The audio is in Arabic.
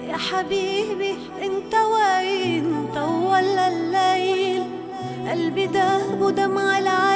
يا حبيبي انت وين؟ طول الليل. قلبي ده ودمع العين.